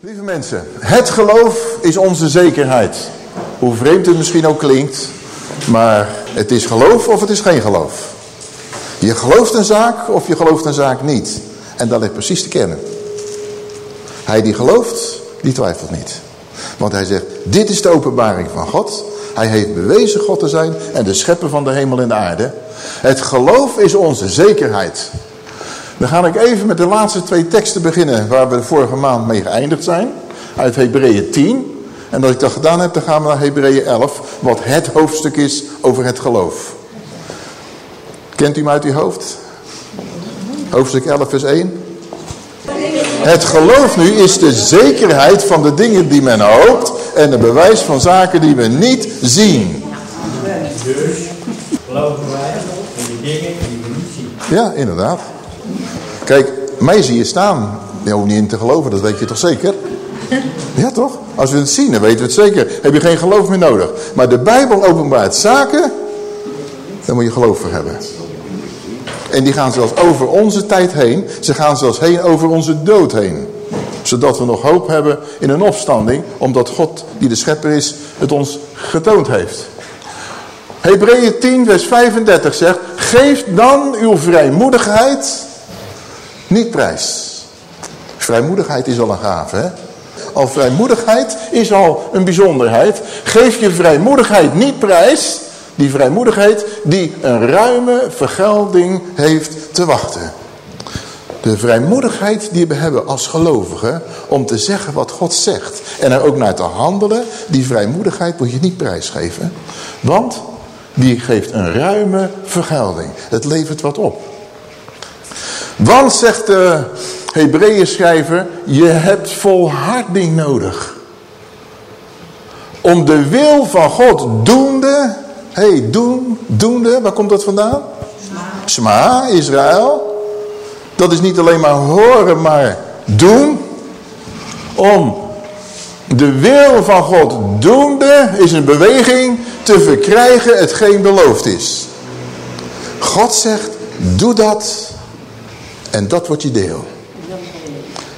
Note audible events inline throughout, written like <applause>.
Lieve mensen, het geloof is onze zekerheid. Hoe vreemd het misschien ook klinkt, maar het is geloof of het is geen geloof. Je gelooft een zaak of je gelooft een zaak niet. En dat ligt precies te kennen. Hij die gelooft, die twijfelt niet. Want hij zegt, dit is de openbaring van God. Hij heeft bewezen God te zijn en de schepper van de hemel en de aarde. Het geloof is onze zekerheid. Dan ga ik even met de laatste twee teksten beginnen waar we de vorige maand mee geëindigd zijn. Uit Hebreeën 10. En als ik dat gedaan heb, dan gaan we naar Hebreeën 11. Wat het hoofdstuk is over het geloof. Kent u hem uit uw hoofd? Hoofdstuk 11 vers 1. Het geloof nu is de zekerheid van de dingen die men hoopt en het bewijs van zaken die we niet zien. Dus geloven wij in de dingen die we niet zien. Ja, inderdaad. Kijk, mij zie je staan. Je hoeft niet in te geloven, dat weet je toch zeker? Ja, toch? Als we het zien, dan weten we het zeker. Heb je geen geloof meer nodig. Maar de Bijbel openbaart zaken, daar moet je geloof voor hebben. En die gaan zelfs over onze tijd heen. Ze gaan zelfs heen over onze dood heen. Zodat we nog hoop hebben in een opstanding. Omdat God, die de schepper is, het ons getoond heeft. Hebreeën 10 vers 35 zegt. Geef dan uw vrijmoedigheid niet prijs. Vrijmoedigheid is al een gave, hè? Al vrijmoedigheid is al een bijzonderheid. Geef je vrijmoedigheid niet prijs. Die vrijmoedigheid die een ruime vergelding heeft te wachten. De vrijmoedigheid die we hebben als gelovigen om te zeggen wat God zegt. En er ook naar te handelen, die vrijmoedigheid moet je niet prijsgeven. Want die geeft een ruime vergelding. Het levert wat op. Want, zegt de Hebreeën schrijver, je hebt volharding nodig. Om de wil van God doende, hé, hey, doen, doende, waar komt dat vandaan? Sma, Israël. Dat is niet alleen maar horen, maar doen. Om de wil van God doende, is een beweging te verkrijgen hetgeen beloofd is. God zegt, doe dat en dat wordt je deel.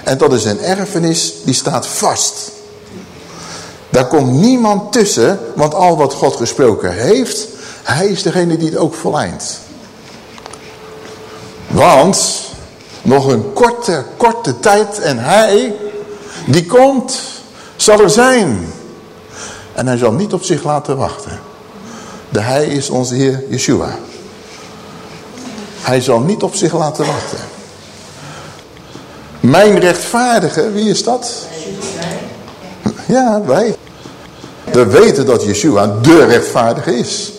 En dat is een erfenis die staat vast. Daar komt niemand tussen, want al wat God gesproken heeft, hij is degene die het ook voleindt. Want nog een korte, korte tijd en hij, die komt, zal er zijn. En hij zal niet op zich laten wachten. De hij is onze Heer Yeshua. Hij zal niet op zich laten wachten. Mijn rechtvaardige, wie is dat? Ja, wij. We weten dat Yeshua de rechtvaardige is.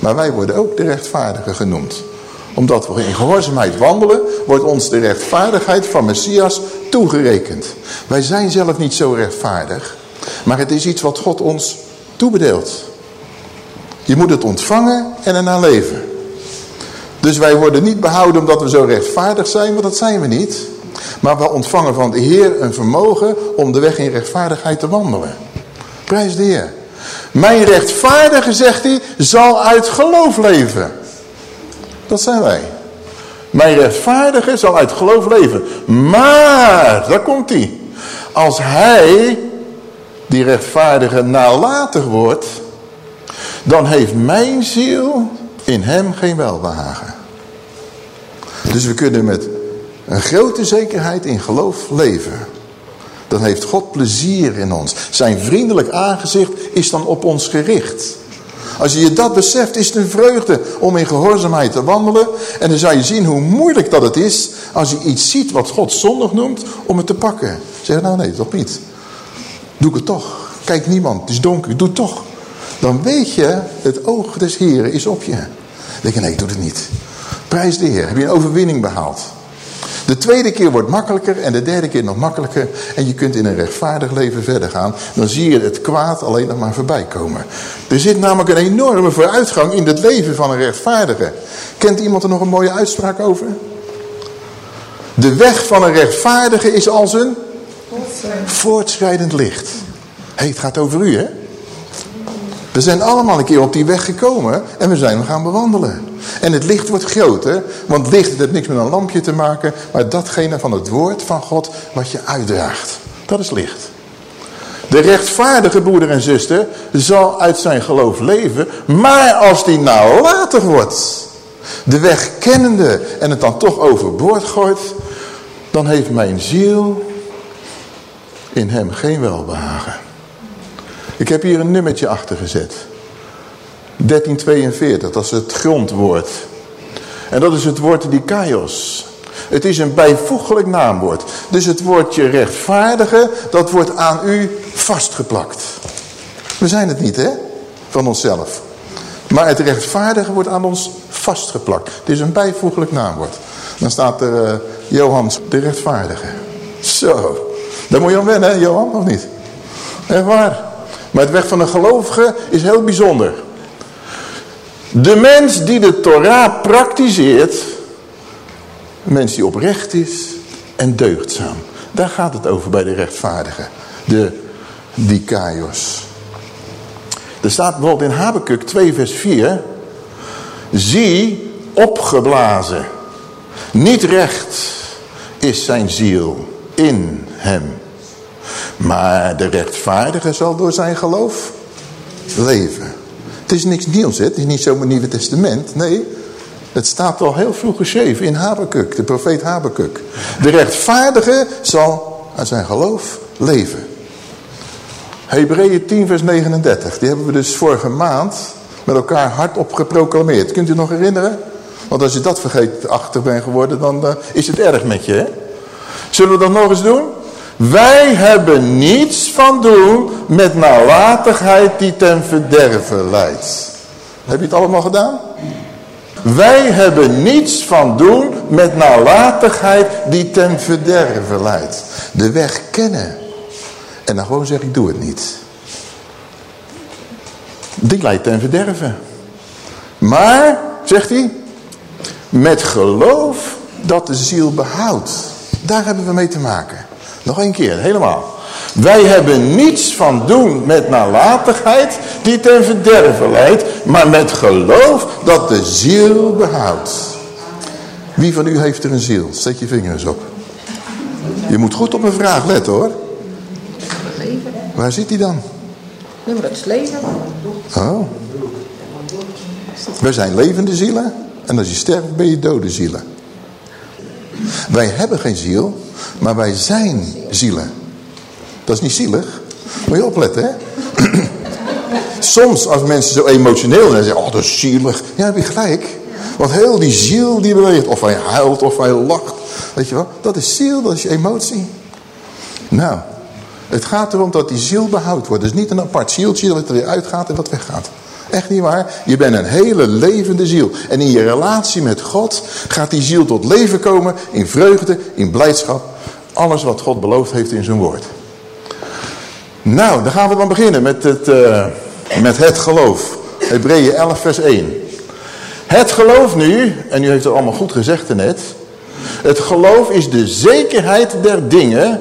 Maar wij worden ook de rechtvaardige genoemd. Omdat we in gehoorzaamheid wandelen, wordt ons de rechtvaardigheid van Messias toegerekend. Wij zijn zelf niet zo rechtvaardig, maar het is iets wat God ons toebedeelt. Je moet het ontvangen en ernaar leven. Dus wij worden niet behouden omdat we zo rechtvaardig zijn, want dat zijn we niet. Maar we ontvangen van de Heer een vermogen om de weg in rechtvaardigheid te wandelen. Prijs de Heer. Mijn rechtvaardige, zegt hij, zal uit geloof leven. Dat zijn wij. Mijn rechtvaardige zal uit geloof leven. Maar, daar komt hij. Als hij, die rechtvaardige, nalatig wordt, dan heeft mijn ziel in hem geen welbehagen. Dus we kunnen met een grote zekerheid in geloof leven. Dan heeft God plezier in ons. Zijn vriendelijk aangezicht is dan op ons gericht. Als je je dat beseft, is het een vreugde om in gehoorzaamheid te wandelen. En dan zou je zien hoe moeilijk dat het is als je iets ziet wat God zondig noemt, om het te pakken. Zeg nou nee, toch niet. Doe ik het toch. Kijk niemand, het is donker, doe het toch. Dan weet je, het oog des Heren is op je. Dan denk je, nee, doe het niet. Prijs de Heer, heb je een overwinning behaald. De tweede keer wordt makkelijker en de derde keer nog makkelijker. En je kunt in een rechtvaardig leven verder gaan. Dan zie je het kwaad alleen nog maar voorbij komen. Er zit namelijk een enorme vooruitgang in het leven van een rechtvaardige. Kent iemand er nog een mooie uitspraak over? De weg van een rechtvaardige is als een voortschrijdend licht. Hey, het gaat over u, hè? We zijn allemaal een keer op die weg gekomen en we zijn gaan bewandelen. En het licht wordt groter, want licht heeft niks met een lampje te maken, maar datgene van het woord van God wat je uitdraagt. Dat is licht. De rechtvaardige broeder en zuster zal uit zijn geloof leven, maar als die nalatig wordt, de weg kennende en het dan toch overboord gooit, dan heeft mijn ziel in hem geen welbehagen. Ik heb hier een nummertje achter gezet. 1342, dat is het grondwoord. En dat is het woord dikaios. Het is een bijvoeglijk naamwoord. Dus het woordje rechtvaardige, dat wordt aan u vastgeplakt. We zijn het niet, hè? Van onszelf. Maar het rechtvaardige wordt aan ons vastgeplakt. Het is een bijvoeglijk naamwoord. Dan staat er uh, Johans, de rechtvaardige. Zo. Daar moet je aan wennen, hè, Johan, of niet? Echt waar. Maar het weg van een gelovige is heel bijzonder. De mens die de Torah praktiseert, een mens die oprecht is en deugdzaam. Daar gaat het over bij de rechtvaardigen, de dikaios. Er staat bijvoorbeeld in Habakkuk 2 vers 4, zie opgeblazen, niet recht is zijn ziel in hem. Maar de rechtvaardige zal door zijn geloof leven. Het is niks nieuws, hè? het is niet zomaar Nieuwe Testament. Nee, het staat al heel vroeg geschreven in Habakkuk, de profeet Habakkuk. De rechtvaardige zal aan zijn geloof leven. Hebreeën 10 vers 39, die hebben we dus vorige maand met elkaar hardop geproclameerd. Kunt u nog herinneren? Want als je dat vergeet achter bent geworden, dan uh, is het erg met je. Hè? Zullen we dat nog eens doen? Wij hebben niets van doen met nalatigheid die ten verderven leidt. Heb je het allemaal gedaan? Wij hebben niets van doen met nalatigheid die ten verderven leidt. De weg kennen. En dan gewoon zeg ik doe het niet. Die leidt ten verderven. Maar, zegt hij, met geloof dat de ziel behoudt. Daar hebben we mee te maken. Nog een keer, helemaal. Wij hebben niets van doen met nalatigheid die ten verderven leidt, maar met geloof dat de ziel behoudt. Wie van u heeft er een ziel? Zet je vingers op. Je moet goed op mijn vraag letten hoor. Waar zit hij dan? Nee, maar dat is leven. Oh. Wij zijn levende zielen en als je sterft ben je dode zielen. Wij hebben geen ziel, maar wij zijn zielen. Dat is niet zielig. Moet je opletten, hè? <clears throat> Soms als mensen zo emotioneel zijn, zeggen, oh dat is zielig. Ja, heb je gelijk. Want heel die ziel die beweegt, of hij huilt, of hij lacht. Weet je wel, dat is ziel, dat is emotie. Nou, het gaat erom dat die ziel behoud wordt. Dus niet een apart zieltje dat er weer uitgaat en wat weggaat. Echt niet waar. Je bent een hele levende ziel. En in je relatie met God gaat die ziel tot leven komen in vreugde, in blijdschap. Alles wat God beloofd heeft in zijn woord. Nou, dan gaan we dan beginnen met het, uh, met het geloof. Hebreeën 11 vers 1. Het geloof nu, en u heeft het allemaal goed gezegd net. Het geloof is de zekerheid der dingen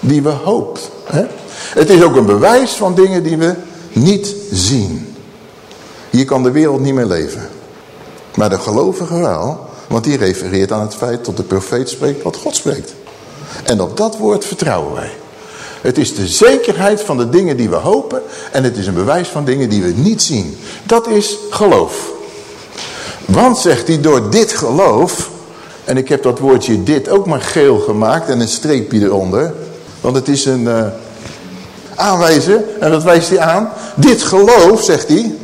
die we hoopt. Hè? Het is ook een bewijs van dingen die we niet zien. Hier kan de wereld niet meer leven. Maar de gelovige wel, want die refereert aan het feit dat de profeet spreekt wat God spreekt. En op dat woord vertrouwen wij. Het is de zekerheid van de dingen die we hopen en het is een bewijs van dingen die we niet zien. Dat is geloof. Want, zegt hij, door dit geloof, en ik heb dat woordje dit ook maar geel gemaakt en een streepje eronder, want het is een uh, aanwijzer, en dat wijst hij aan. Dit geloof, zegt hij,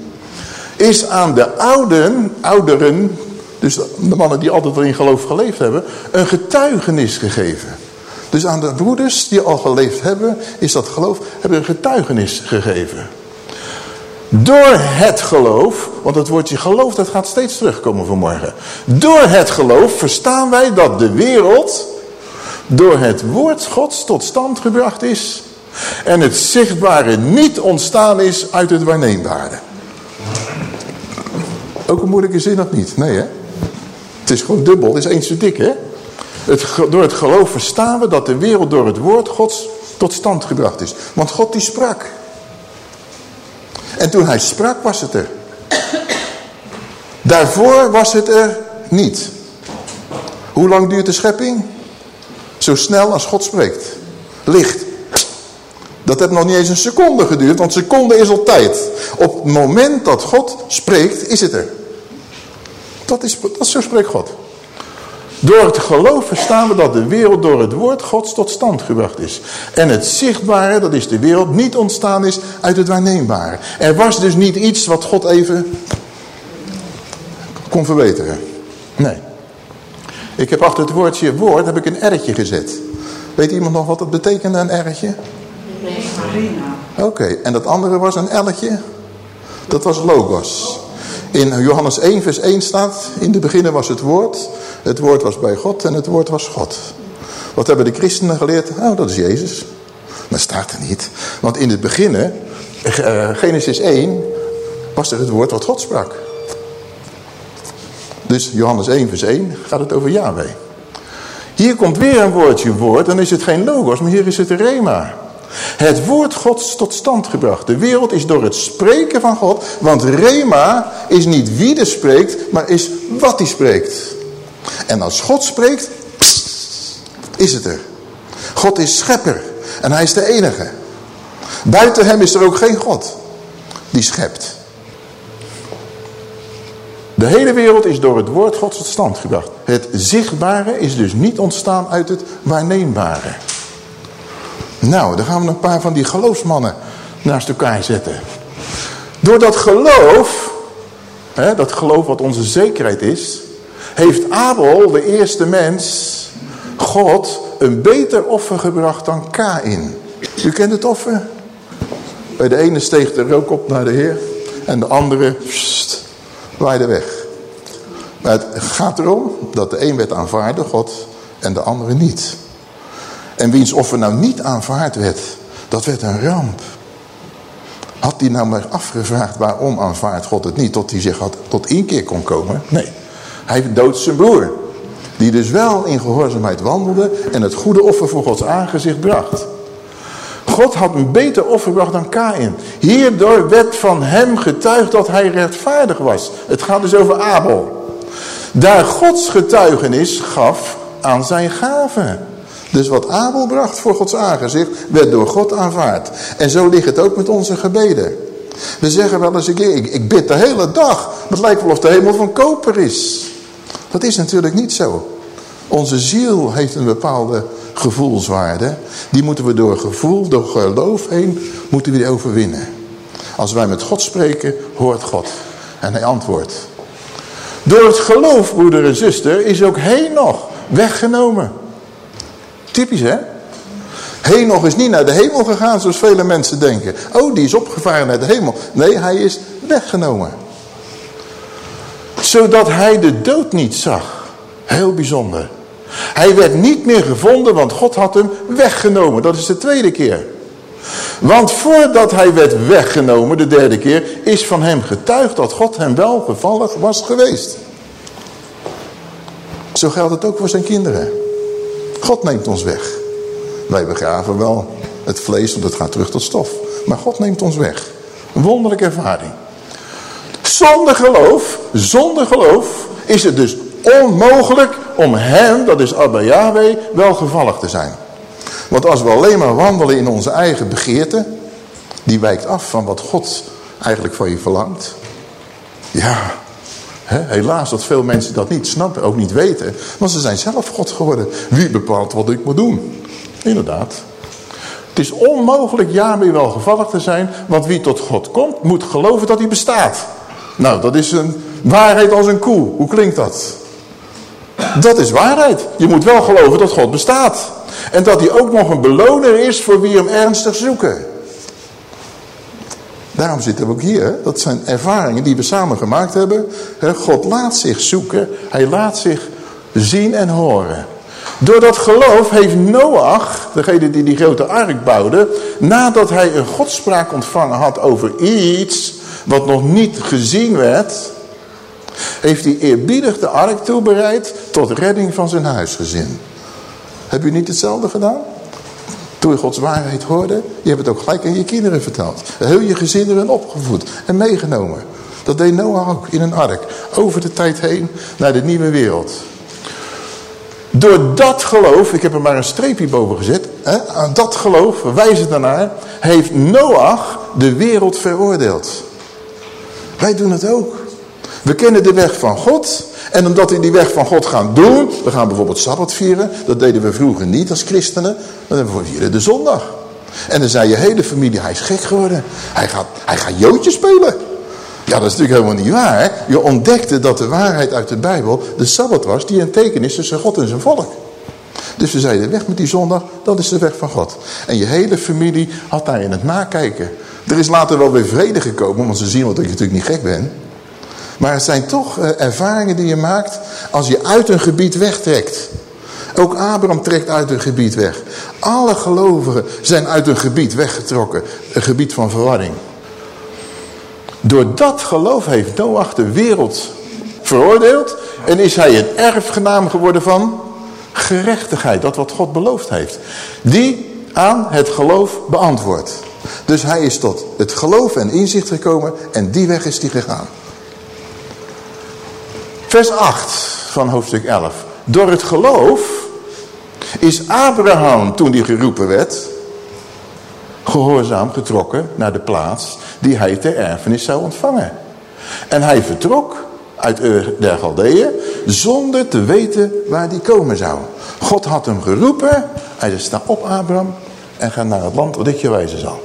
is aan de ouden, ouderen, dus de mannen die altijd in geloof geleefd hebben, een getuigenis gegeven. Dus aan de broeders die al geleefd hebben, is dat geloof, hebben een getuigenis gegeven. Door het geloof, want het woordje geloof dat gaat steeds terugkomen vanmorgen. Door het geloof verstaan wij dat de wereld door het woord gods tot stand gebracht is. En het zichtbare niet ontstaan is uit het waarneembare. Ook een moeilijke zin of niet? Nee hè? Het is gewoon dubbel, het is eens te dik hè? Het, door het geloof verstaan we dat de wereld door het woord gods tot stand gebracht is. Want God die sprak. En toen hij sprak was het er. Daarvoor was het er niet. Hoe lang duurt de schepping? Zo snel als God spreekt. Licht. Dat heeft nog niet eens een seconde geduurd, want seconde is al tijd. Op het moment dat God spreekt, is het er. Dat is, dat zo spreekt God. Door het geloof verstaan we dat de wereld door het woord Gods tot stand gebracht is. En het zichtbare, dat is de wereld, niet ontstaan is uit het waarneembare. Er was dus niet iets wat God even kon verbeteren. Nee. Ik heb achter het woordje woord heb ik een R'tje gezet. Weet iemand nog wat dat betekende, een R'tje? Nee. Oké, en dat andere was een L'tje? Dat was logos. In Johannes 1 vers 1 staat, in de beginnen was het woord, het woord was bij God en het woord was God. Wat hebben de christenen geleerd? Nou, dat is Jezus. Dat staat er niet. Want in het beginnen, uh, Genesis 1, was er het woord wat God sprak. Dus Johannes 1 vers 1 gaat het over Yahweh. Hier komt weer een woordje woord, dan is het geen logos, maar hier is het rema. Het woord Gods tot stand gebracht. De wereld is door het spreken van God. Want Rema is niet wie er spreekt, maar is wat hij spreekt. En als God spreekt, is het er. God is schepper. En hij is de enige. Buiten hem is er ook geen God die schept. De hele wereld is door het woord Gods tot stand gebracht. Het zichtbare is dus niet ontstaan uit het waarneembare. Nou, dan gaan we een paar van die geloofsmannen naast elkaar zetten. Door dat geloof, hè, dat geloof wat onze zekerheid is, heeft Abel, de eerste mens, God een beter offer gebracht dan Kain. U kent het offer? Bij de ene steeg de rook op naar de Heer en de andere pst, waaide weg. Maar het gaat erom dat de een werd aanvaarde, God, en de andere niet. En wiens offer nou niet aanvaard werd, dat werd een ramp. Had hij nou maar afgevraagd waarom aanvaardt God het niet, tot hij zich had tot inkeer kon komen? Nee, hij doodt zijn broer. Die dus wel in gehoorzaamheid wandelde en het goede offer voor Gods aangezicht bracht. God had een beter offer gebracht dan Kain. Hierdoor werd van hem getuigd dat hij rechtvaardig was. Het gaat dus over Abel. Daar Gods getuigenis gaf aan zijn gaven. Dus wat Abel bracht voor Gods aangezicht, werd door God aanvaard. En zo ligt het ook met onze gebeden. We zeggen wel eens ik, ik bid de hele dag. Het lijkt wel of de hemel van koper is. Dat is natuurlijk niet zo. Onze ziel heeft een bepaalde gevoelswaarde. Die moeten we door gevoel, door geloof heen, moeten we die overwinnen. Als wij met God spreken, hoort God. En hij antwoordt. Door het geloof, broeder en zuster, is ook nog weggenomen. Typisch hè? Henoch is niet naar de hemel gegaan zoals vele mensen denken. Oh, die is opgevaren naar de hemel. Nee, hij is weggenomen. Zodat hij de dood niet zag. Heel bijzonder. Hij werd niet meer gevonden, want God had hem weggenomen. Dat is de tweede keer. Want voordat hij werd weggenomen, de derde keer, is van hem getuigd dat God hem wel gevallig was geweest. Zo geldt het ook voor zijn kinderen. God neemt ons weg. Wij begraven wel het vlees, want het gaat terug tot stof. Maar God neemt ons weg. Een wonderlijke ervaring. Zonder geloof, zonder geloof, is het dus onmogelijk om hem, dat is Abba Yahweh, welgevallig te zijn. Want als we alleen maar wandelen in onze eigen begeerte, die wijkt af van wat God eigenlijk van je verlangt. Ja, helaas dat veel mensen dat niet snappen, ook niet weten. Want ze zijn zelf God geworden. Wie bepaalt wat ik moet doen? Inderdaad. Het is onmogelijk ja wel gevallig te zijn. Want wie tot God komt, moet geloven dat hij bestaat. Nou, dat is een waarheid als een koe. Hoe klinkt dat? Dat is waarheid. Je moet wel geloven dat God bestaat. En dat hij ook nog een beloner is voor wie hem ernstig zoeken. Daarom zitten we ook hier. Dat zijn ervaringen die we samen gemaakt hebben. God laat zich zoeken. Hij laat zich zien en horen. Door dat geloof heeft Noach, degene die die grote ark bouwde, nadat hij een godspraak ontvangen had over iets wat nog niet gezien werd, heeft hij eerbiedig de ark toebereid tot redding van zijn huisgezin. Heb u niet hetzelfde gedaan? Toen je Gods waarheid hoorde, je hebt het ook gelijk aan je kinderen verteld. Heel je gezin erin opgevoed en meegenomen. Dat deed Noah ook in een ark. Over de tijd heen naar de nieuwe wereld. Door dat geloof, ik heb er maar een streepje boven gezet. Hè, aan dat geloof, wijzen daarnaar, heeft Noach de wereld veroordeeld. Wij doen het ook. We kennen de weg van God. En omdat we die weg van God gaan doen. We gaan bijvoorbeeld Sabbat vieren. Dat deden we vroeger niet als christenen. Dan vieren de zondag. En dan zei je hele familie, hij is gek geworden. Hij gaat, hij gaat joodje spelen. Ja, dat is natuurlijk helemaal niet waar. Je ontdekte dat de waarheid uit de Bijbel de Sabbat was. Die een teken is tussen God en zijn volk. Dus we zeiden, weg met die zondag, dat is de weg van God. En je hele familie had daar in het nakijken. Er is later wel weer vrede gekomen, want ze zien dat ik natuurlijk niet gek ben. Maar het zijn toch uh, ervaringen die je maakt als je uit een gebied wegtrekt. Ook Abraham trekt uit een gebied weg. Alle gelovigen zijn uit een gebied weggetrokken. Een gebied van verwarring. Door dat geloof heeft Noach de wereld veroordeeld. En is hij een erfgenaam geworden van gerechtigheid. Dat wat God beloofd heeft. Die aan het geloof beantwoordt. Dus hij is tot het geloof en inzicht gekomen. En die weg is hij gegaan. Vers 8 van hoofdstuk 11. Door het geloof is Abraham, toen hij geroepen werd, gehoorzaam getrokken naar de plaats die hij ter erfenis zou ontvangen. En hij vertrok uit Ur der Galdeeën zonder te weten waar die komen zou. God had hem geroepen. Hij zei, sta op Abraham en ga naar het land wat ik je wijzen zal.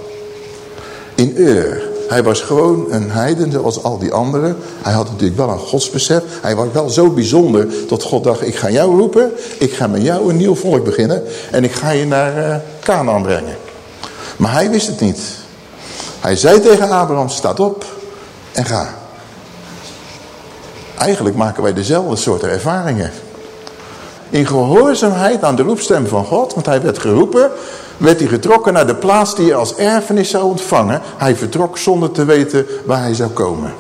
In Ur hij was gewoon een heiden zoals al die anderen. Hij had natuurlijk wel een godsbesef. Hij was wel zo bijzonder dat God dacht, ik ga jou roepen. Ik ga met jou een nieuw volk beginnen. En ik ga je naar uh, Canaan brengen. Maar hij wist het niet. Hij zei tegen Abraham, staat op en ga. Eigenlijk maken wij dezelfde soort ervaringen. In gehoorzaamheid aan de roepstem van God, want hij werd geroepen werd hij getrokken naar de plaats die hij als erfenis zou ontvangen. Hij vertrok zonder te weten waar hij zou komen.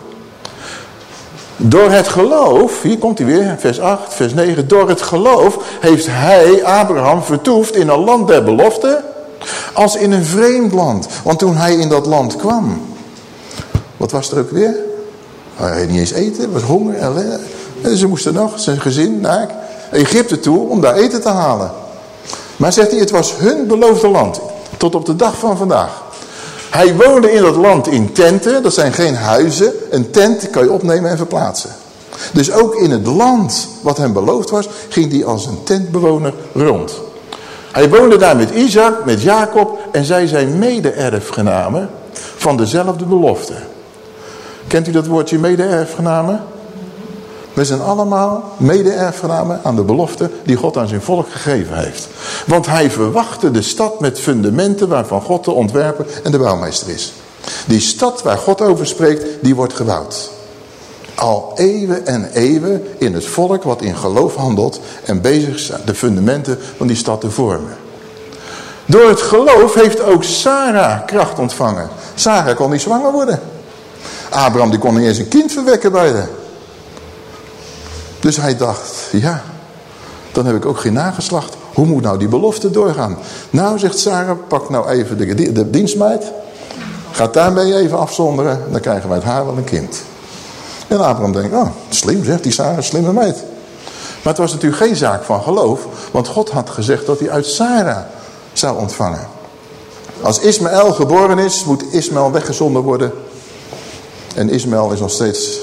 Door het geloof, hier komt hij weer, vers 8, vers 9. Door het geloof heeft hij, Abraham, vertoefd in een land der belofte. Als in een vreemd land. Want toen hij in dat land kwam. Wat was er ook weer? Hij had niet eens eten, was honger. En ze moesten nog, zijn gezin, naar Egypte toe om daar eten te halen. Maar zegt hij, het was hun beloofde land. Tot op de dag van vandaag. Hij woonde in dat land in tenten. Dat zijn geen huizen. Een tent kan je opnemen en verplaatsen. Dus ook in het land wat hem beloofd was, ging hij als een tentbewoner rond. Hij woonde daar met Isaac, met Jacob en zij zijn mede-erfgenamen van dezelfde belofte. Kent u dat woordje mede-erfgenamen? We zijn allemaal mede-erfgenamen aan de belofte die God aan zijn volk gegeven heeft. Want hij verwachtte de stad met fundamenten waarvan God de ontwerper en de bouwmeester is. Die stad waar God over spreekt, die wordt gebouwd. Al eeuwen en eeuwen in het volk wat in geloof handelt en bezig is de fundamenten van die stad te vormen. Door het geloof heeft ook Sarah kracht ontvangen. Sarah kon niet zwanger worden. Abraham die kon niet eens een kind verwekken bij haar. Dus hij dacht, ja, dan heb ik ook geen nageslacht. Hoe moet nou die belofte doorgaan? Nou, zegt Sarah, pak nou even de, de dienstmeid. Ga daarmee even afzonderen. Dan krijgen wij het haar wel een kind. En Abraham denkt, oh, slim zegt die Sarah, slimme meid. Maar het was natuurlijk geen zaak van geloof. Want God had gezegd dat hij uit Sarah zou ontvangen. Als Ismaël geboren is, moet Ismaël weggezonden worden. En Ismaël is nog steeds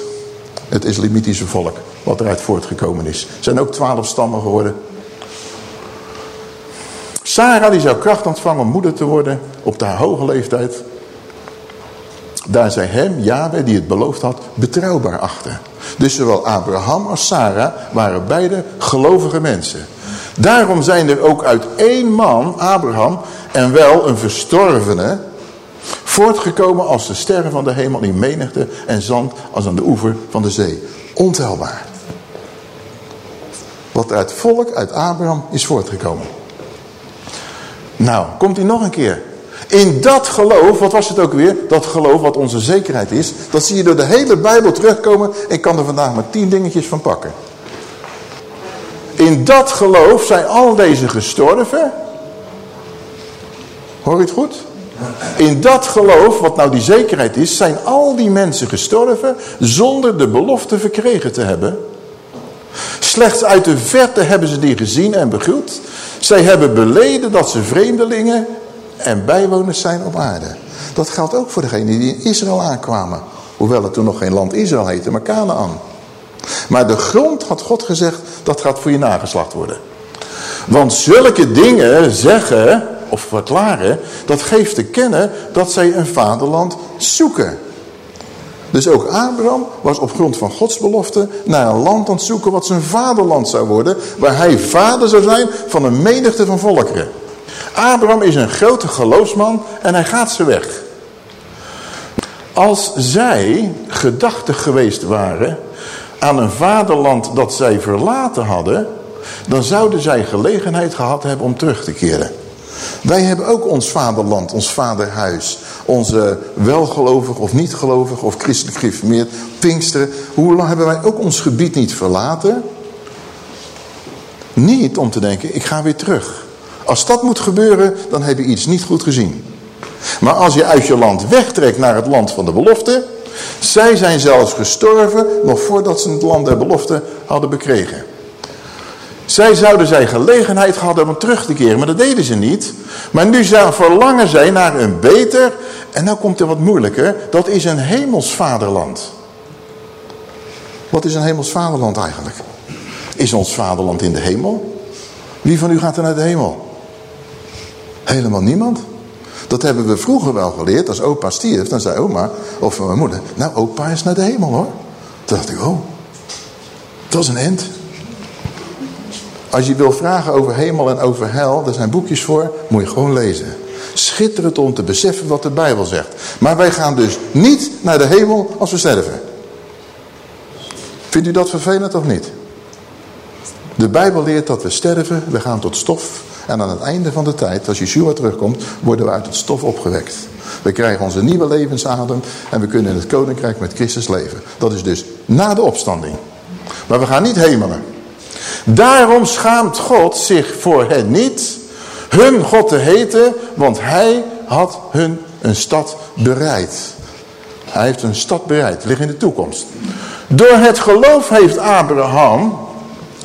het islamitische volk wat eruit voortgekomen is. Er zijn ook twaalf stammen geworden. Sarah die zou kracht ontvangen om moeder te worden op haar hoge leeftijd. Daar zij hem, Yahweh, die het beloofd had, betrouwbaar achter. Dus zowel Abraham als Sarah waren beide gelovige mensen. Daarom zijn er ook uit één man, Abraham, en wel een verstorvene, Voortgekomen als de sterren van de hemel in menigte en zand als aan de oever van de zee. Ontelbaar. Wat uit volk, uit Abraham is voortgekomen. Nou, komt hij nog een keer. In dat geloof, wat was het ook weer? Dat geloof wat onze zekerheid is. Dat zie je door de hele Bijbel terugkomen. Ik kan er vandaag maar tien dingetjes van pakken. In dat geloof zijn al deze gestorven. Hoor je het goed? In dat geloof, wat nou die zekerheid is, zijn al die mensen gestorven zonder de belofte verkregen te hebben. Slechts uit de verte hebben ze die gezien en begroet. Zij hebben beleden dat ze vreemdelingen en bijwoners zijn op aarde. Dat geldt ook voor degenen die in Israël aankwamen. Hoewel het toen nog geen land Israël heette, maar Canaan. Maar de grond had God gezegd, dat gaat voor je nageslacht worden. Want zulke dingen zeggen of verklaren, dat geeft te kennen dat zij een vaderland zoeken. Dus ook Abraham was op grond van Gods belofte naar een land aan het zoeken wat zijn vaderland zou worden. Waar hij vader zou zijn van een menigte van volkeren. Abraham is een grote geloofsman en hij gaat ze weg. Als zij gedachtig geweest waren aan een vaderland dat zij verlaten hadden, dan zouden zij gelegenheid gehad hebben om terug te keren. Wij hebben ook ons vaderland, ons vaderhuis. Onze welgelovig of niet gelovig of christelijk gereformeerd, pinksteren. Hoe lang hebben wij ook ons gebied niet verlaten? Niet om te denken, ik ga weer terug. Als dat moet gebeuren, dan heb je iets niet goed gezien. Maar als je uit je land wegtrekt naar het land van de belofte... zij zijn zelfs gestorven nog voordat ze het land der belofte hadden bekregen. Zij zouden zij gelegenheid gehad hebben om terug te keren, maar dat deden ze niet. Maar nu verlangen zij naar een beter, en nou komt er wat moeilijker, dat is een hemels vaderland. Wat is een hemels vaderland eigenlijk? Is ons vaderland in de hemel? Wie van u gaat er naar de hemel? Helemaal niemand. Dat hebben we vroeger wel geleerd. Als opa stierf, dan zei oma, of mijn moeder, nou opa is naar de hemel hoor. Toen dacht ik, oh, dat is een end. Als je wil vragen over hemel en over hel, er zijn boekjes voor, moet je gewoon lezen. Schitterend om te beseffen wat de Bijbel zegt. Maar wij gaan dus niet naar de hemel als we sterven. Vindt u dat vervelend of niet? De Bijbel leert dat we sterven, we gaan tot stof. En aan het einde van de tijd, als Yeshua terugkomt, worden we uit het stof opgewekt. We krijgen onze nieuwe levensadem en we kunnen in het koninkrijk met Christus leven. Dat is dus na de opstanding. Maar we gaan niet hemelen. Daarom schaamt God zich voor hen niet hun God te heten, want hij had hun een stad bereid. Hij heeft een stad bereid, ligt in de toekomst. Door het geloof heeft Abraham,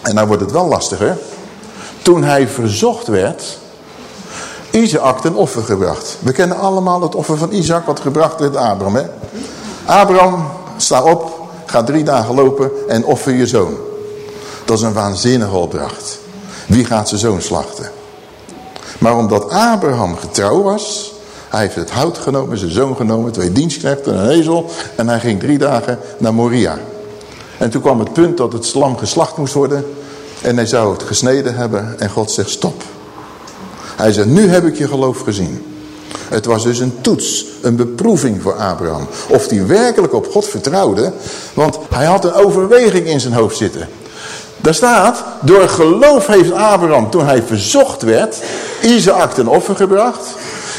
en nou wordt het wel lastiger, toen hij verzocht werd, Isaac ten offer gebracht. We kennen allemaal het offer van Isaac wat gebracht werd Abraham. Hè? Abraham, sta op, ga drie dagen lopen en offer je zoon. Dat is een waanzinnige opdracht. Wie gaat zijn zoon slachten? Maar omdat Abraham getrouw was, hij heeft het hout genomen, zijn zoon genomen, twee dienstknechten en een ezel. En hij ging drie dagen naar Moria. En toen kwam het punt dat het lam geslacht moest worden. En hij zou het gesneden hebben. En God zegt stop. Hij zegt nu heb ik je geloof gezien. Het was dus een toets, een beproeving voor Abraham. Of hij werkelijk op God vertrouwde. Want hij had een overweging in zijn hoofd zitten. Daar staat, door geloof heeft Abraham, toen hij verzocht werd, Isaac ten offer gebracht.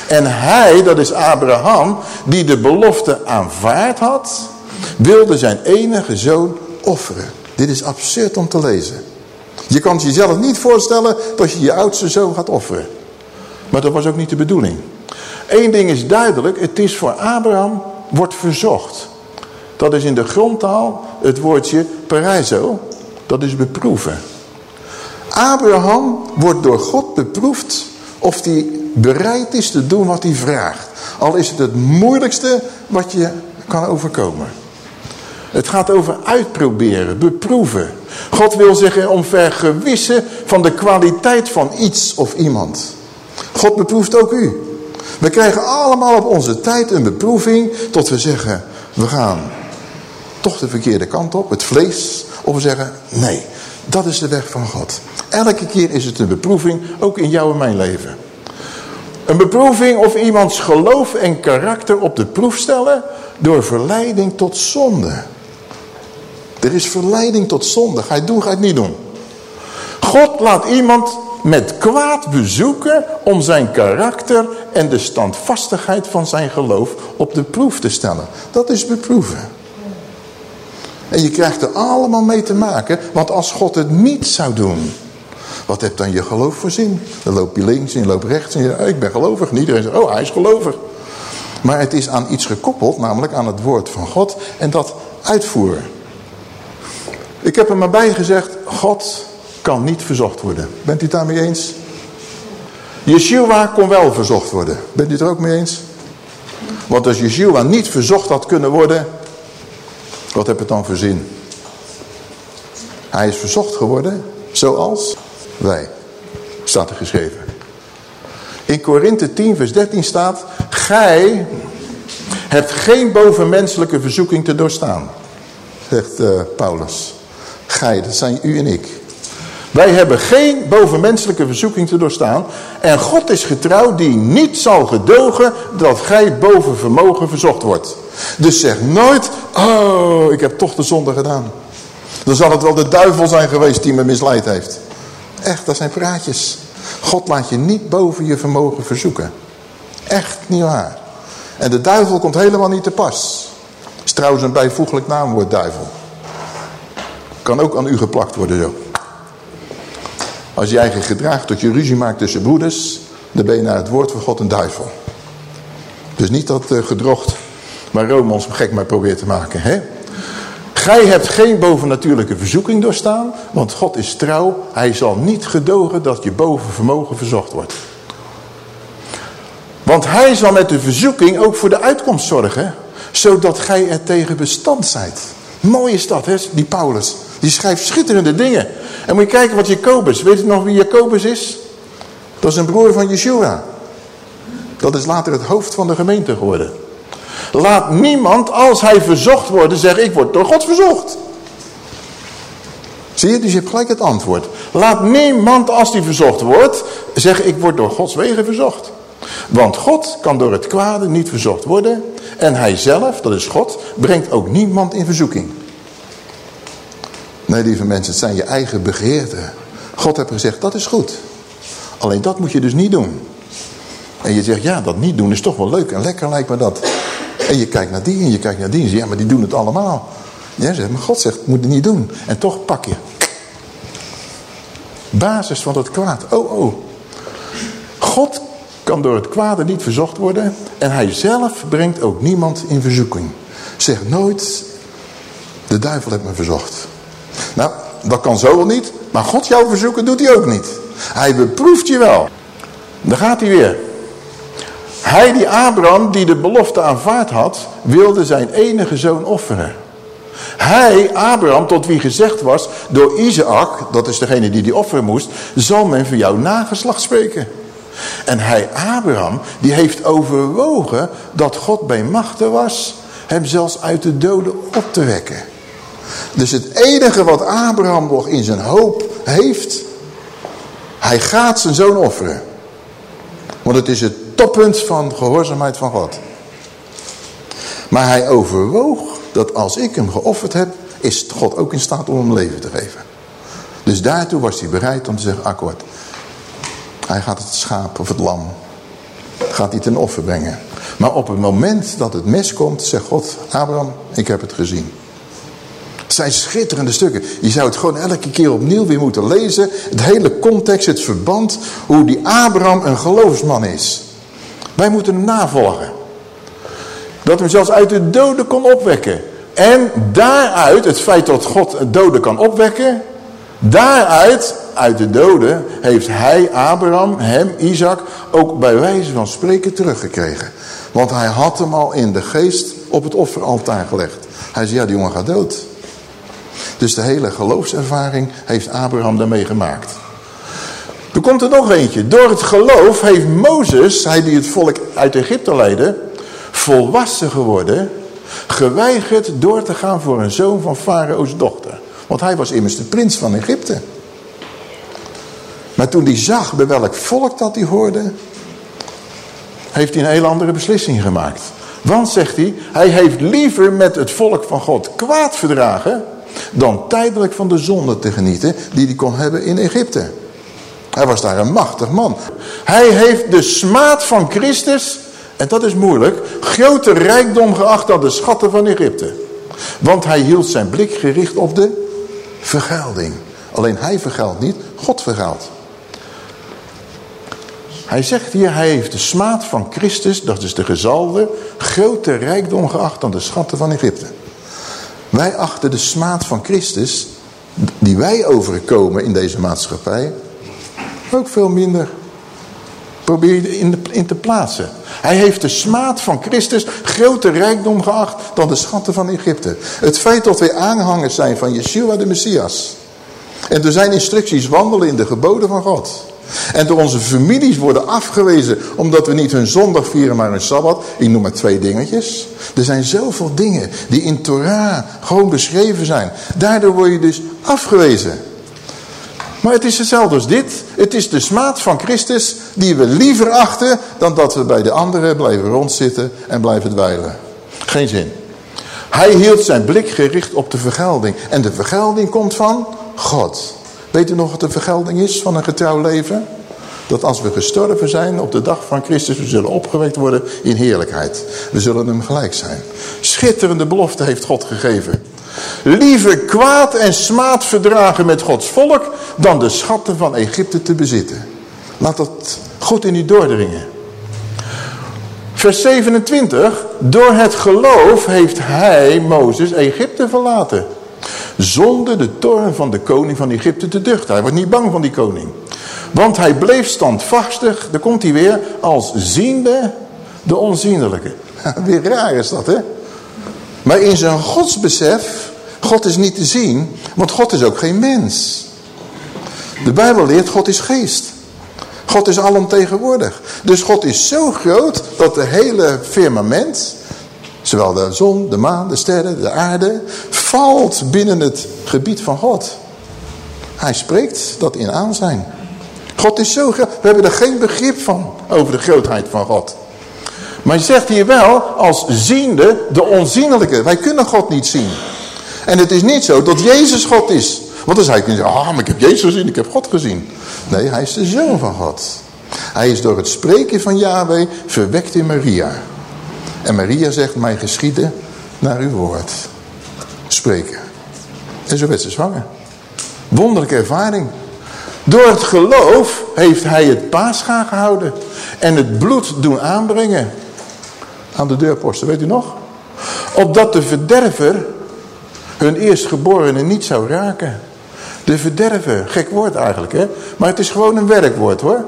En hij, dat is Abraham, die de belofte aanvaard had, wilde zijn enige zoon offeren. Dit is absurd om te lezen. Je kan jezelf niet voorstellen dat je je oudste zoon gaat offeren. Maar dat was ook niet de bedoeling. Eén ding is duidelijk, het is voor Abraham, wordt verzocht. Dat is in de grondtaal het woordje parijzo. Dat is beproeven. Abraham wordt door God beproefd of hij bereid is te doen wat hij vraagt. Al is het het moeilijkste wat je kan overkomen. Het gaat over uitproberen, beproeven. God wil zich omvergewissen van de kwaliteit van iets of iemand. God beproeft ook u. We krijgen allemaal op onze tijd een beproeving tot we zeggen, we gaan toch de verkeerde kant op, het vlees. Of we zeggen, nee, dat is de weg van God. Elke keer is het een beproeving, ook in jouw en mijn leven. Een beproeving of iemands geloof en karakter op de proef stellen door verleiding tot zonde. Er is verleiding tot zonde. Ga je het doen, ga je het niet doen. God laat iemand met kwaad bezoeken om zijn karakter en de standvastigheid van zijn geloof op de proef te stellen. Dat is beproeven. En je krijgt er allemaal mee te maken, want als God het niet zou doen, wat heeft dan je geloof voor zin? Dan loop je links en je loopt rechts en je ik ben gelovig. En iedereen zegt, oh hij is gelovig. Maar het is aan iets gekoppeld, namelijk aan het woord van God en dat uitvoeren. Ik heb er maar bij gezegd, God kan niet verzocht worden. Bent u het daarmee eens? Yeshua kon wel verzocht worden. Bent u het er ook mee eens? Want als Yeshua niet verzocht had kunnen worden, wat heb het dan voor zin? Hij is verzocht geworden, zoals wij. Staat er geschreven. In Korinthe 10 vers 13 staat, gij hebt geen bovenmenselijke verzoeking te doorstaan. Zegt uh, Paulus. Gij, dat zijn u en ik. Wij hebben geen bovenmenselijke verzoeking te doorstaan. En God is getrouw die niet zal gedogen dat gij boven vermogen verzocht wordt. Dus zeg nooit, oh, ik heb toch de zonde gedaan. Dan zal het wel de duivel zijn geweest die me misleid heeft. Echt, dat zijn praatjes. God laat je niet boven je vermogen verzoeken. Echt niet waar. En de duivel komt helemaal niet te pas. Is trouwens een bijvoeglijk naamwoord duivel. Kan ook aan u geplakt worden zo. Als jij je gedraagt tot je ruzie maakt tussen broeders, dan ben je naar het woord van God een duivel. Dus niet dat uh, gedrocht waar Rome ons gek maar probeert te maken. Hè? Gij hebt geen bovennatuurlijke verzoeking doorstaan, want God is trouw. Hij zal niet gedogen dat je boven vermogen verzocht wordt. Want hij zal met de verzoeking ook voor de uitkomst zorgen, zodat gij er tegen bestand zijt. Mooi is dat, hè, die Paulus. Die schrijft schitterende dingen. En moet je kijken wat Jacobus, weet u nog wie Jacobus is? Dat is een broer van Yeshua. Dat is later het hoofd van de gemeente geworden. Laat niemand, als hij verzocht wordt, zeggen ik word door God verzocht. Zie je, dus je hebt gelijk het antwoord. Laat niemand, als hij verzocht wordt, zeggen ik word door Gods wegen verzocht. Want God kan door het kwade niet verzocht worden. En hij zelf, dat is God, brengt ook niemand in verzoeking. Nee, lieve mensen, het zijn je eigen begeerten. God heeft gezegd, dat is goed. Alleen dat moet je dus niet doen. En je zegt, ja, dat niet doen is toch wel leuk en lekker lijkt me dat. En je kijkt naar die en je kijkt naar die en je zegt, ja, maar die doen het allemaal. Ja, zegt, maar God zegt, moet het niet doen. En toch pak je. Basis van het kwaad. Oh, oh. God kan door het kwade niet verzocht worden. En hij zelf brengt ook niemand in verzoeking. Zeg nooit, de duivel heeft me verzocht. Nou, dat kan zo wel niet. Maar God jou verzoeken doet hij ook niet. Hij beproeft je wel. Dan gaat hij weer. Hij die Abraham, die de belofte aanvaard had, wilde zijn enige zoon offeren. Hij, Abraham, tot wie gezegd was, door Isaac, dat is degene die die offeren moest, zal men voor jou nageslacht spreken. En hij, Abraham, die heeft overwogen dat God bij machten was, hem zelfs uit de doden op te wekken. Dus het enige wat Abraham nog in zijn hoop heeft, hij gaat zijn zoon offeren. Want het is het toppunt van gehoorzaamheid van God. Maar hij overwoog dat als ik hem geofferd heb, is God ook in staat om hem leven te geven. Dus daartoe was hij bereid om te zeggen, akkoord. Hij gaat het schaap of het lam, gaat hij ten offer brengen. Maar op het moment dat het mes komt, zegt God, Abraham, ik heb het gezien. Het zijn schitterende stukken. Je zou het gewoon elke keer opnieuw weer moeten lezen. Het hele context, het verband, hoe die Abraham een geloofsman is. Wij moeten hem navolgen. Dat hem zelfs uit de doden kon opwekken. En daaruit, het feit dat God doden kan opwekken, daaruit, uit de doden, heeft hij, Abraham, hem, Isaac, ook bij wijze van spreken teruggekregen. Want hij had hem al in de geest op het offeraltaar gelegd. Hij zei, ja, die jongen gaat dood. Dus de hele geloofservaring heeft Abraham daarmee gemaakt. Er komt er nog eentje. Door het geloof heeft Mozes, hij die het volk uit Egypte leidde, volwassen geworden, geweigerd door te gaan voor een zoon van Farao's dochter. Want hij was immers de prins van Egypte. Maar toen hij zag bij welk volk dat hij hoorde, heeft hij een hele andere beslissing gemaakt. Want, zegt hij, hij heeft liever met het volk van God kwaad verdragen... dan tijdelijk van de zonde te genieten die hij kon hebben in Egypte. Hij was daar een machtig man. Hij heeft de smaad van Christus, en dat is moeilijk, groter rijkdom geacht dan de schatten van Egypte. Want hij hield zijn blik gericht op de vergelding. Alleen hij vergeldt niet, God vergeldt. Hij zegt hier, hij heeft de smaad van Christus, dat is de gezalde, groter rijkdom geacht dan de schatten van Egypte. Wij achten de smaad van Christus, die wij overkomen in deze maatschappij, ook veel minder. Probeer je in, te plaatsen. Hij heeft de smaad van Christus groter rijkdom geacht dan de schatten van Egypte. Het feit dat wij aanhangers zijn van Yeshua de Messias. En door zijn instructies wandelen in de geboden van God. En door onze families worden afgewezen omdat we niet hun zondag vieren maar hun Sabbat. Ik noem maar twee dingetjes. Er zijn zoveel dingen die in Torah gewoon beschreven zijn. Daardoor word je dus afgewezen. Maar het is hetzelfde als dit. Het is de smaad van Christus die we liever achten dan dat we bij de anderen blijven rondzitten en blijven dweilen. Geen zin. Hij hield zijn blik gericht op de vergelding. En de vergelding komt van God. Weet u nog wat de vergelding is van een getrouw leven? Dat als we gestorven zijn op de dag van Christus, we zullen opgewekt worden in heerlijkheid. We zullen hem gelijk zijn. Schitterende belofte heeft God gegeven. Liever kwaad en smaad verdragen met Gods volk dan de schatten van Egypte te bezitten. Laat dat goed in u doordringen. Vers 27. Door het geloof heeft hij, Mozes, Egypte verlaten. Zonder de toren van de koning van Egypte te duchten. Hij wordt niet bang van die koning. Want hij bleef standvastig, daar komt hij weer, als ziende de onzienlijke. <laughs> Weer raar is dat, hè? Maar in zijn godsbesef, God is niet te zien, want God is ook geen mens. De Bijbel leert, God is geest. God is alomtegenwoordig. Dus God is zo groot dat de hele firmament, zowel de zon, de maan, de sterren, de aarde, valt binnen het gebied van God. Hij spreekt dat in aanzijn. God is zo groot. We hebben er geen begrip van over de grootheid van God. Maar je zegt hier wel als ziende de onzienlijke. Wij kunnen God niet zien. En het is niet zo dat Jezus God is. Want dan zou je kunnen zeggen, ah, maar ik heb Jezus gezien, ik heb God gezien. Nee, hij is de zoon van God. Hij is door het spreken van Yahweh verwekt in Maria. En Maria zegt, mij geschieden naar uw woord. Spreken. En zo werd ze zwanger. Wonderlijke ervaring. Door het geloof heeft hij het paascha gehouden. En het bloed doen aanbrengen. Aan de deurposten, weet u nog? Opdat de verderver hun eerstgeborene niet zou raken. De verderven, gek woord eigenlijk hè. Maar het is gewoon een werkwoord hoor.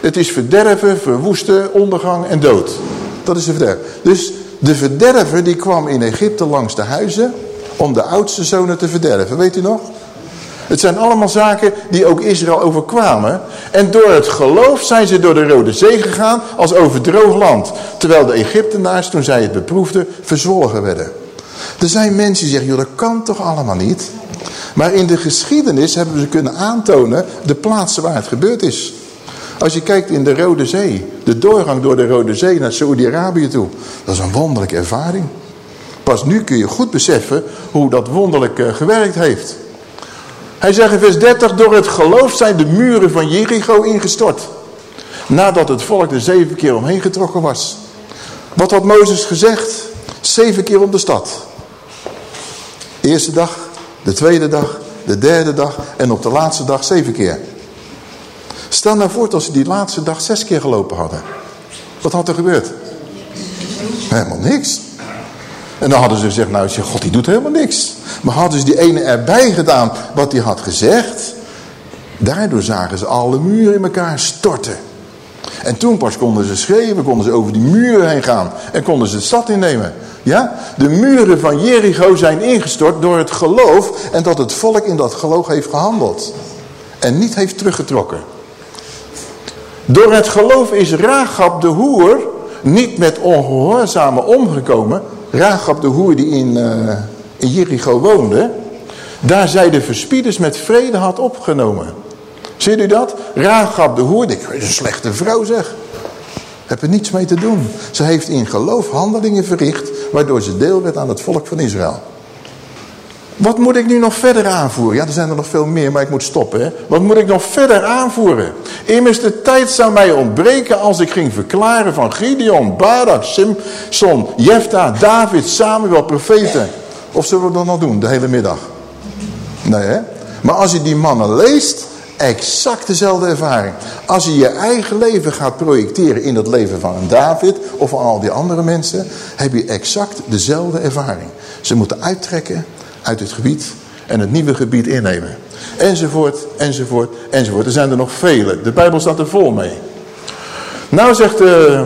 Het is verderven, verwoesten, ondergang en dood. Dat is de verderver. Dus de verderver die kwam in Egypte langs de huizen om de oudste zonen te verderven. Weet u nog? Het zijn allemaal zaken die ook Israël overkwamen. En door het geloof zijn ze door de Rode Zee gegaan als over droog land. Terwijl de Egyptenaars, toen zij het beproefden, verzwolgen werden. Er zijn mensen die zeggen, joh, dat kan toch allemaal niet? Maar in de geschiedenis hebben ze kunnen aantonen de plaatsen waar het gebeurd is. Als je kijkt in de Rode Zee, de doorgang door de Rode Zee naar Saudi-Arabië toe. Dat is een wonderlijke ervaring. Pas nu kun je goed beseffen hoe dat wonderlijk eh, gewerkt heeft. Hij zegt in vers 30, door het geloof zijn de muren van Jericho ingestort. Nadat het volk er zeven keer omheen getrokken was. Wat had Mozes gezegd? Zeven keer om de stad. eerste dag, de tweede dag, de derde dag en op de laatste dag zeven keer. Stel nou voor als ze die laatste dag zes keer gelopen hadden. Wat had er gebeurd? Helemaal niks. En dan hadden ze gezegd, nou, God die doet helemaal niks. Maar hadden ze die ene erbij gedaan wat hij had gezegd. Daardoor zagen ze alle muren in elkaar storten. En toen pas konden ze schreeuwen, konden ze over die muren heen gaan. En konden ze de stad innemen. Ja? De muren van Jericho zijn ingestort door het geloof. En dat het volk in dat geloof heeft gehandeld. En niet heeft teruggetrokken. Door het geloof is Ragab de hoer niet met ongehoorzamen omgekomen. Ragab de hoer die in, uh, in Jericho woonde. Daar zij de verspieders met vrede had opgenomen. Ziet u dat? Ragab de hoer, dit is een slechte vrouw zeg. Heb er niets mee te doen. Ze heeft in geloof handelingen verricht, waardoor ze deel werd aan het volk van Israël. Wat moet ik nu nog verder aanvoeren? Ja, er zijn er nog veel meer, maar ik moet stoppen. Wat moet ik nog verder aanvoeren? Immers de tijd zou mij ontbreken als ik ging verklaren van Gideon, Barak, Simson, Jefta, David, Samuel, profeten. Of zullen we dat nog doen, de hele middag? Nee, hè? Maar als je die mannen leest, exact dezelfde ervaring. Als je je eigen leven gaat projecteren in het leven van een David of van al die andere mensen, heb je exact dezelfde ervaring. Ze moeten uittrekken uit het gebied en het nieuwe gebied innemen. Enzovoort, enzovoort, enzovoort. Er zijn er nog vele. De Bijbel staat er vol mee. Nou zegt uh,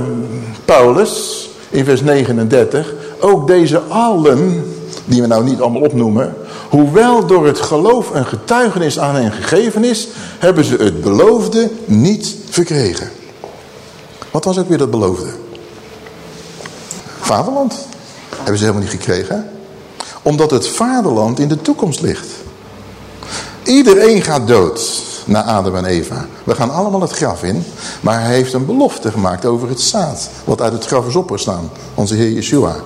Paulus in vers 39, ook deze allen, die we nou niet allemaal opnoemen, hoewel door het geloof een getuigenis aan hen gegeven is, hebben ze het beloofde niet verkregen. Wat was ook weer dat beloofde? Vaderland. Hebben ze helemaal niet gekregen omdat het vaderland in de toekomst ligt. Iedereen gaat dood naar Adam en Eva. We gaan allemaal het graf in. Maar hij heeft een belofte gemaakt over het zaad. Wat uit het graf is opgestaan. Onze Heer Yeshua.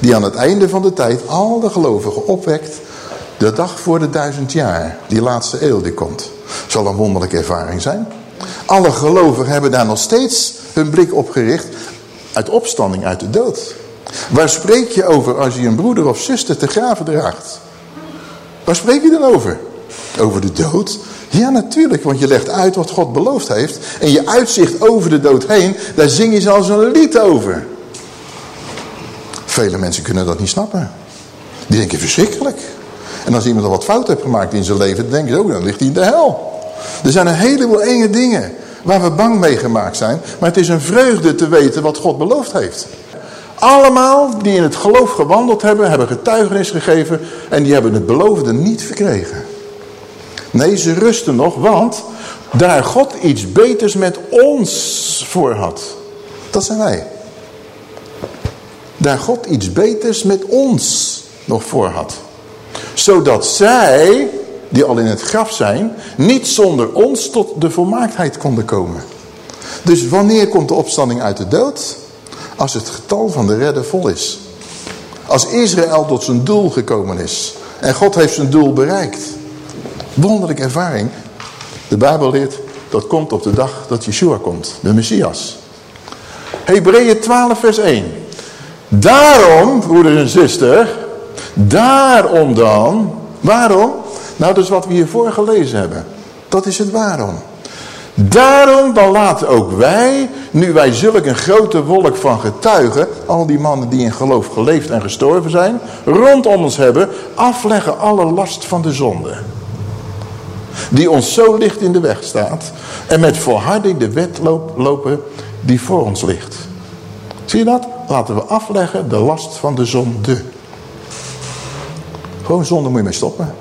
Die aan het einde van de tijd al de gelovigen opwekt. De dag voor de duizend jaar. Die laatste eeuw die komt. Zal een wonderlijke ervaring zijn. Alle gelovigen hebben daar nog steeds hun blik op gericht. Uit opstanding uit de dood. Waar spreek je over als je een broeder of zuster te graven draagt? Waar spreek je dan over? Over de dood? Ja, natuurlijk, want je legt uit wat God beloofd heeft. En je uitzicht over de dood heen, daar zing je zelfs een lied over. Vele mensen kunnen dat niet snappen. Die denken verschrikkelijk. En als iemand al wat fout heeft gemaakt in zijn leven, dan denken ze ook, oh, dan ligt hij in de hel. Er zijn een heleboel enge dingen waar we bang mee gemaakt zijn. Maar het is een vreugde te weten wat God beloofd heeft. Allemaal die in het geloof gewandeld hebben, hebben getuigenis gegeven en die hebben het beloofde niet verkregen. Nee, ze rusten nog, want daar God iets beters met ons voor had. Dat zijn wij. Daar God iets beters met ons nog voor had. Zodat zij, die al in het graf zijn, niet zonder ons tot de volmaaktheid konden komen. Dus wanneer komt de opstanding uit de dood? Als het getal van de redden vol is. Als Israël tot zijn doel gekomen is. En God heeft zijn doel bereikt. Wonderlijke ervaring. De Bijbel leert, dat komt op de dag dat Yeshua komt. De Messias. Hebreeën 12 vers 1. Daarom, broeder en zuster, daarom dan, waarom? Nou, dat is wat we hiervoor gelezen hebben. Dat is het waarom. Daarom dan laten ook wij, nu wij zulk een grote wolk van getuigen, al die mannen die in geloof geleefd en gestorven zijn, rondom ons hebben, afleggen alle last van de zonde. Die ons zo licht in de weg staat en met volharding de wet lopen die voor ons ligt. Zie je dat? Laten we afleggen de last van de zonde. Gewoon zonde moet je mee stoppen.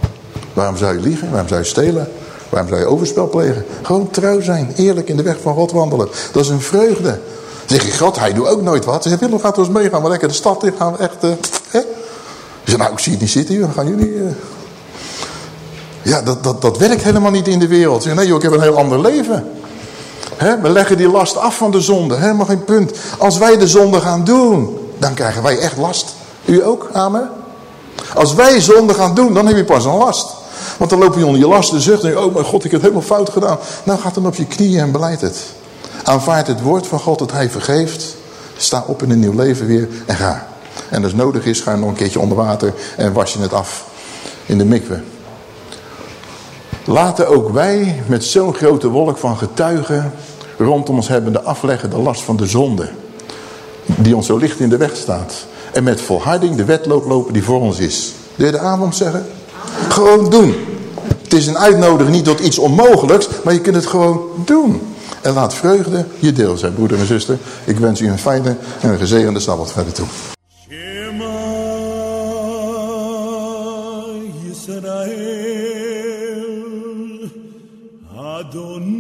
Waarom zou je liegen? Waarom zou je stelen? Waarom zou je overspel plegen? Gewoon trouw zijn, eerlijk in de weg van God wandelen. Dat is een vreugde. Dan zeg je, God, hij doet ook nooit wat. Ze zegt, Willem, gaat ons mee, gaan we lekker de stad in, gaan we echt... Uh? Je zegt, nou, ik zie het niet zitten, dan gaan jullie... Uh... Ja, dat, dat, dat werkt helemaal niet in de wereld. Nee joh, ik heb een heel ander leven. We leggen die last af van de zonde, helemaal geen punt. Als wij de zonde gaan doen, dan krijgen wij echt last. U ook, amen? Als wij zonde gaan doen, dan heb je pas een last. Want dan loop je onder je last en zegt, oh mijn God, ik heb helemaal fout gedaan. Nou, ga dan op je knieën en beleid het. Aanvaard het woord van God dat hij vergeeft. Sta op in een nieuw leven weer en ga. En als nodig is, ga nog een keertje onder water en was je het af in de mikwe. Laten ook wij met zo'n grote wolk van getuigen rondom ons hebben de afleggen de last van de zonde. Die ons zo licht in de weg staat. En met volharding de wedloop lopen die voor ons is. Wil je de avond zeggen? Gewoon doen. Het is een uitnodiging niet tot iets onmogelijks, maar je kunt het gewoon doen. En laat vreugde je deel zijn, broeder en zuster. Ik wens u een fijne en een gezegende Sabbat verder toe. Adonai